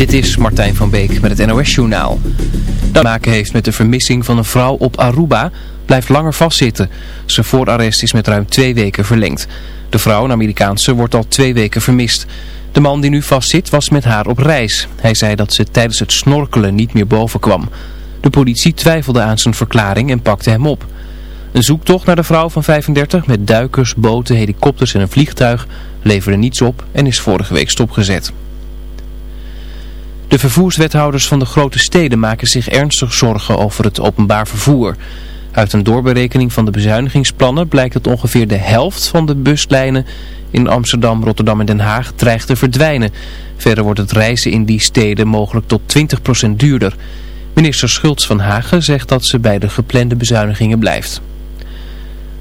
Dit is Martijn van Beek met het NOS-journaal. Dat maken heeft met de vermissing van een vrouw op Aruba blijft langer vastzitten. Zijn voorarrest is met ruim twee weken verlengd. De vrouw, een Amerikaanse, wordt al twee weken vermist. De man die nu vastzit was met haar op reis. Hij zei dat ze tijdens het snorkelen niet meer boven kwam. De politie twijfelde aan zijn verklaring en pakte hem op. Een zoektocht naar de vrouw van 35 met duikers, boten, helikopters en een vliegtuig leverde niets op en is vorige week stopgezet. De vervoerswethouders van de grote steden maken zich ernstig zorgen over het openbaar vervoer. Uit een doorberekening van de bezuinigingsplannen blijkt dat ongeveer de helft van de buslijnen in Amsterdam, Rotterdam en Den Haag dreigt te verdwijnen. Verder wordt het reizen in die steden mogelijk tot 20% duurder. Minister Schultz van Hagen zegt dat ze bij de geplande bezuinigingen blijft.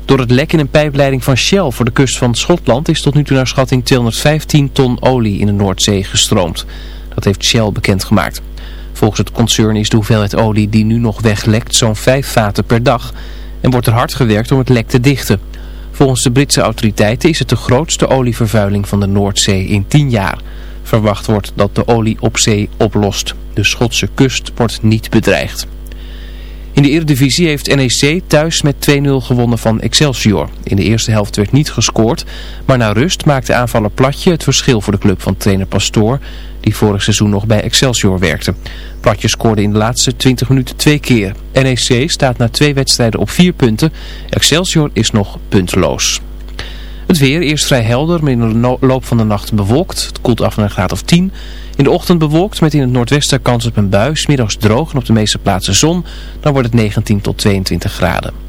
Door het lek in een pijpleiding van Shell voor de kust van Schotland is tot nu toe naar schatting 215 ton olie in de Noordzee gestroomd. Dat heeft Shell bekendgemaakt. Volgens het concern is de hoeveelheid olie die nu nog weglekt zo'n 5 vaten per dag en wordt er hard gewerkt om het lek te dichten. Volgens de Britse autoriteiten is het de grootste olievervuiling van de Noordzee in 10 jaar. Verwacht wordt dat de olie op zee oplost. De Schotse kust wordt niet bedreigd. In de Eredivisie heeft NEC thuis met 2-0 gewonnen van Excelsior. In de eerste helft werd niet gescoord, maar na rust maakte aanvaller Platje het verschil voor de club van trainer Pastoor, die vorig seizoen nog bij Excelsior werkte. Platje scoorde in de laatste 20 minuten twee keer. NEC staat na twee wedstrijden op vier punten. Excelsior is nog puntloos. Het weer, eerst vrij helder, maar in de loop van de nacht bewolkt. Het koelt af naar een graad of 10. In de ochtend bewolkt met in het noordwesten kans op een bui. Smiddags droog en op de meeste plaatsen zon. Dan wordt het 19 tot 22 graden.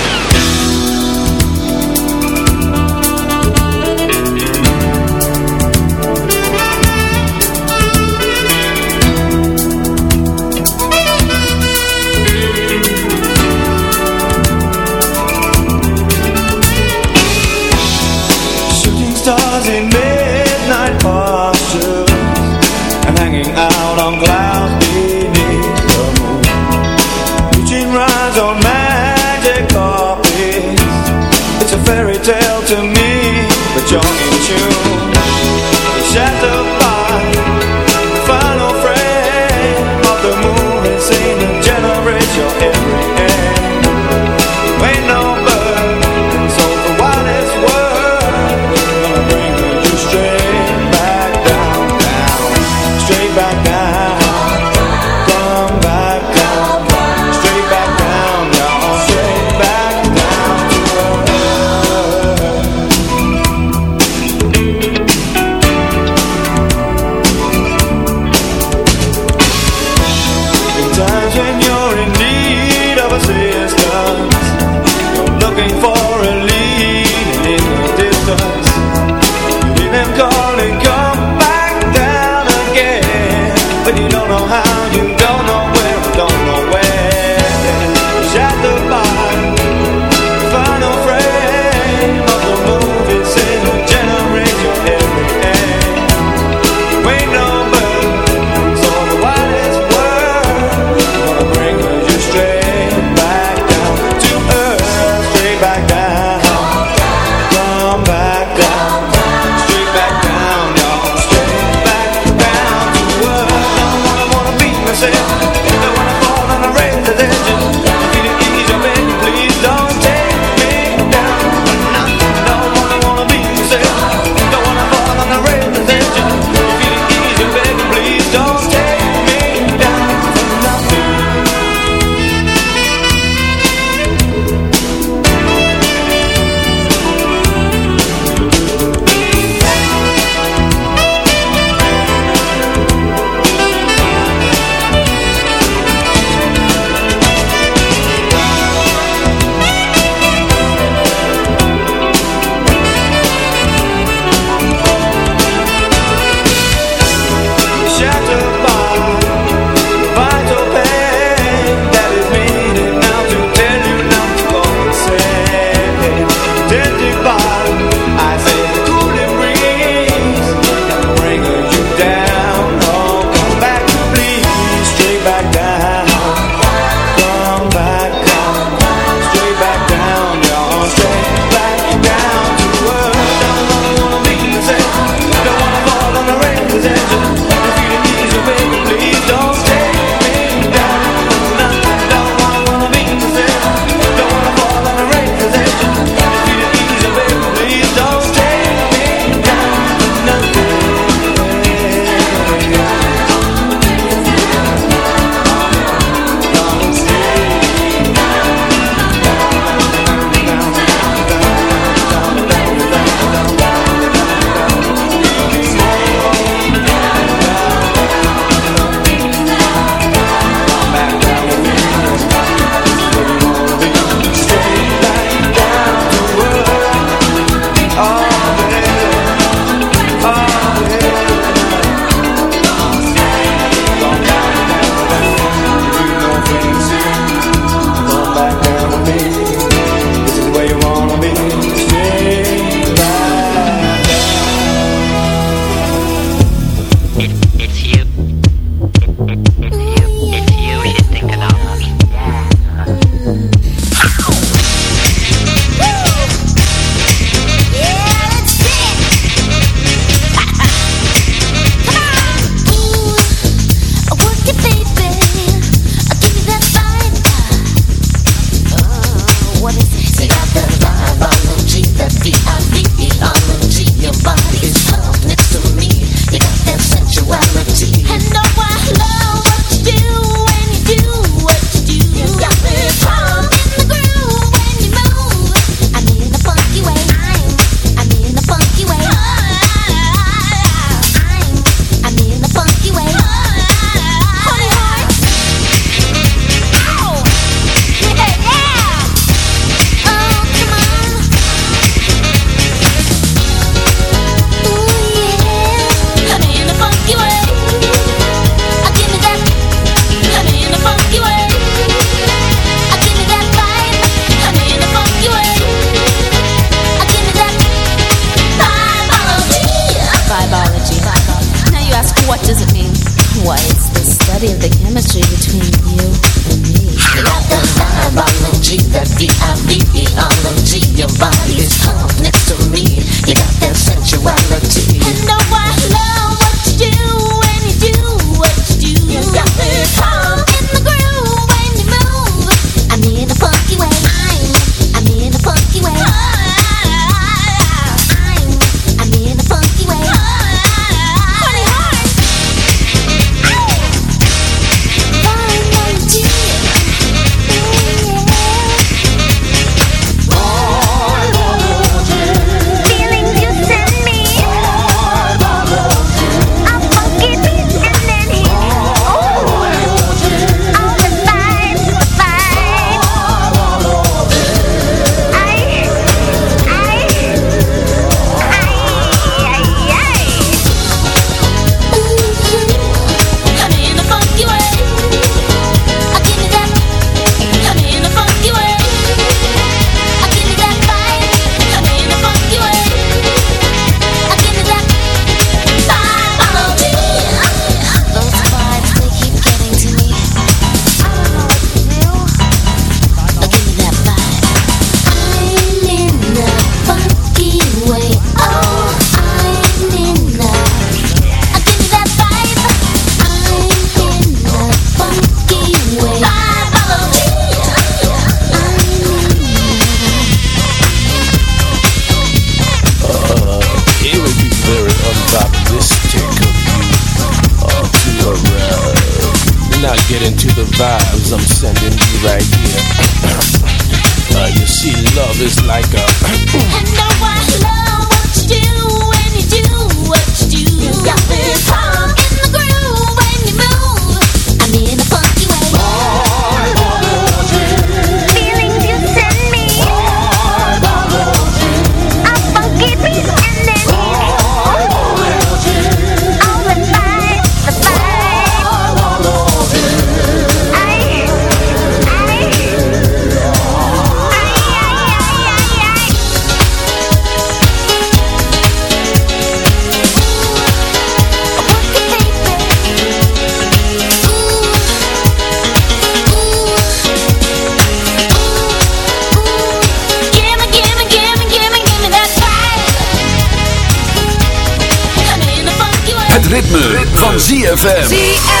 why it's the study of the chemistry between you and me. Like the biology, that B-I-V-E-ology, your body is calm next to me. You got that sensuality. vibes I'm sending you right here. uh, you see, love is like a. and no ZFM.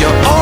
your you're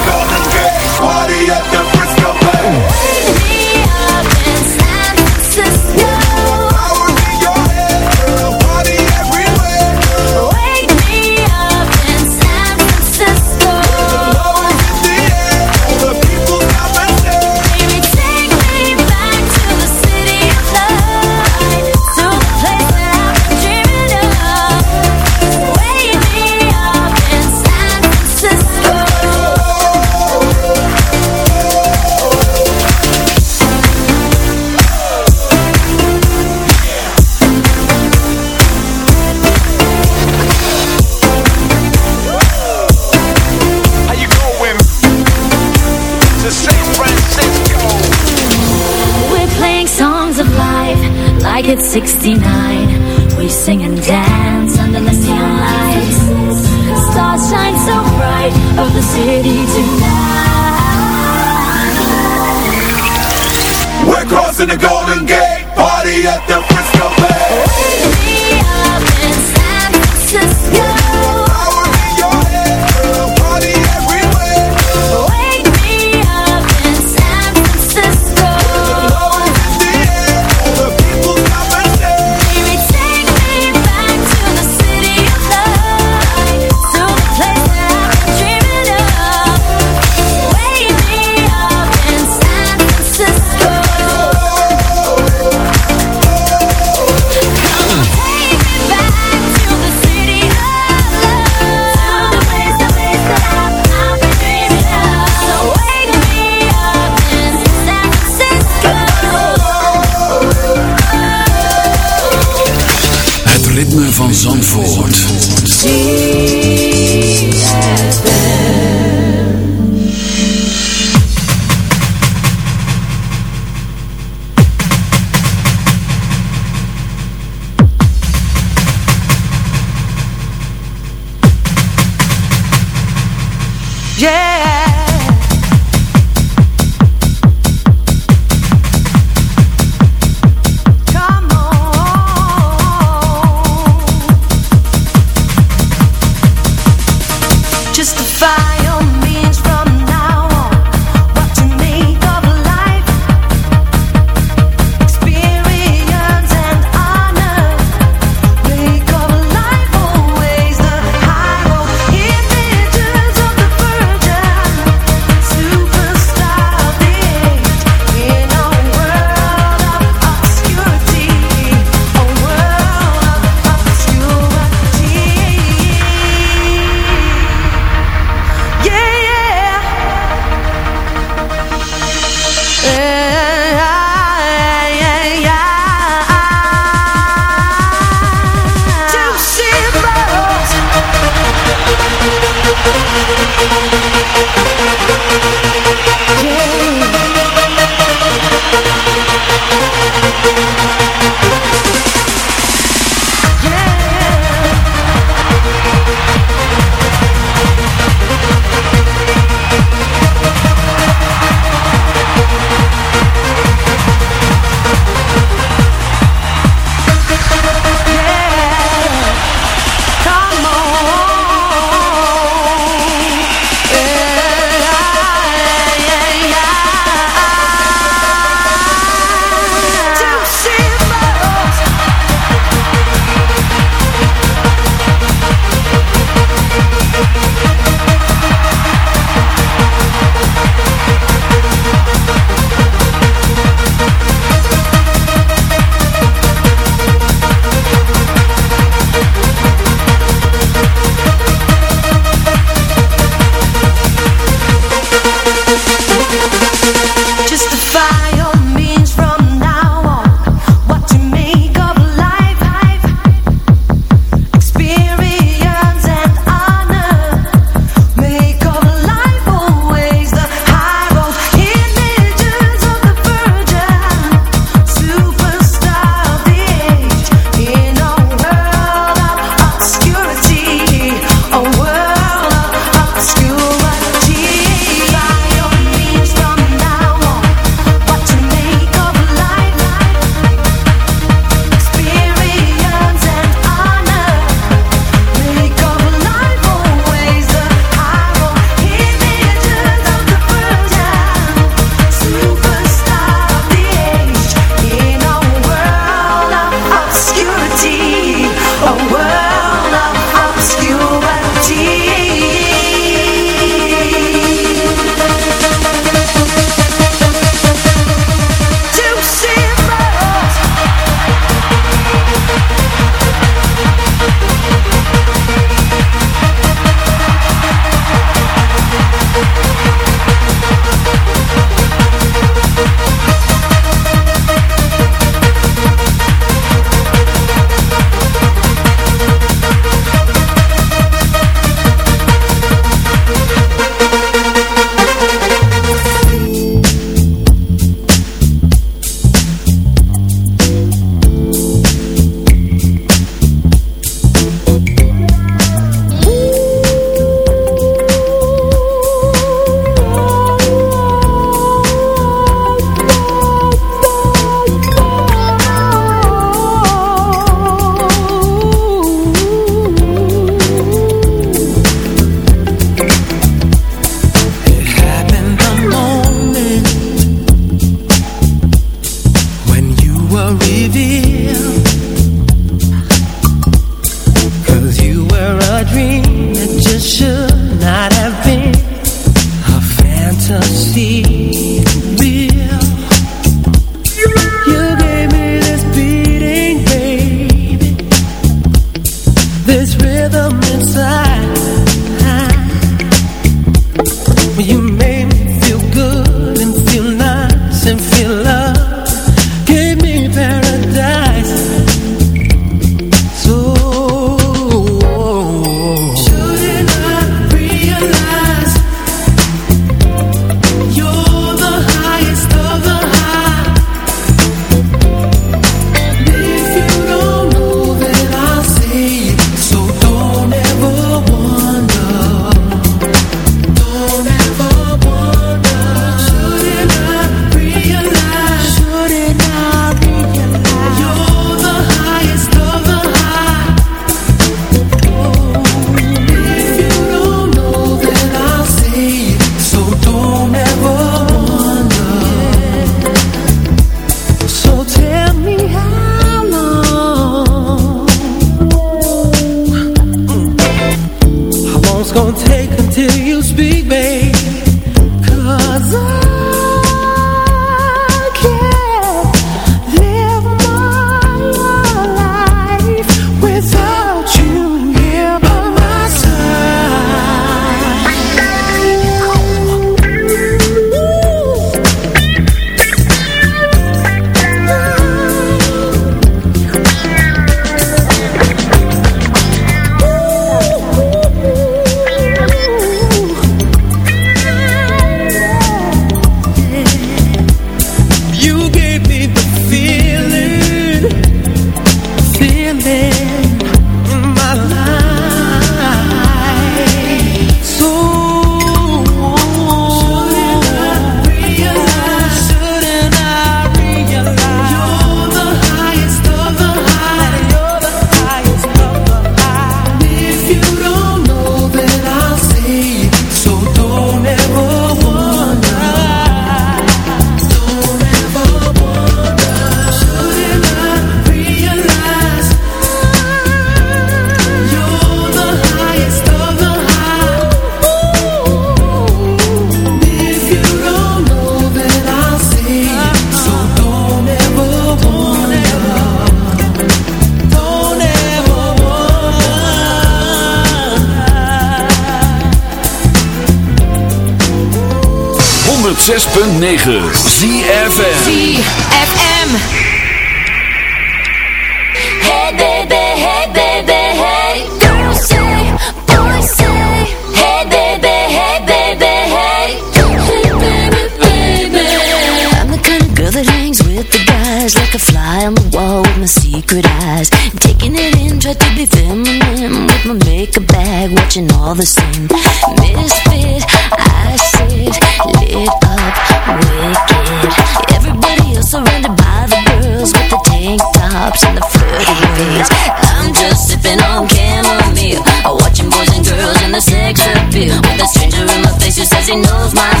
she knows my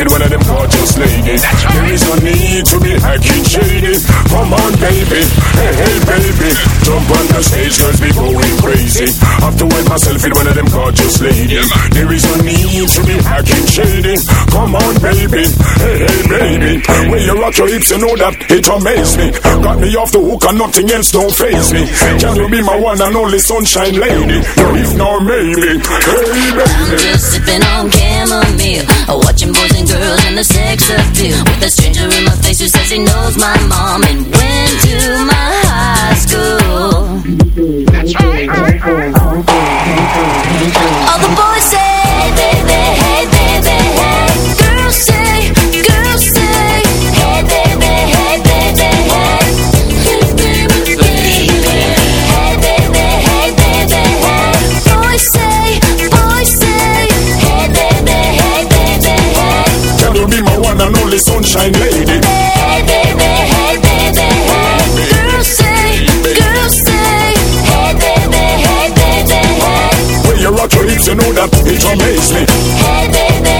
to hold myself in one of them gorgeous ladies. There is no need to be acting shady. Come on, baby, hey, hey, baby. Jump on the stage, girls be going crazy. Have to wipe myself in one of them gorgeous ladies. There is no need to be acting shady. Come on, baby, hey, hey, baby. When you rock your hips, you know that it amaze me. Got me off the hook and nothing else don't phase me. Can you be my one and only sunshine lady? No, if not, maybe. Hey, baby. I'm baby. just sipping on chamomile Watching boys and girls and the sex appeal With a stranger in my face who says he knows my mom And went to my high school All the boys say sunshine lady? Hey baby, hey baby, hey Girls say, girls say Hey baby, hey baby, hey When you rock your hips, you know that it amaze me. Hey baby,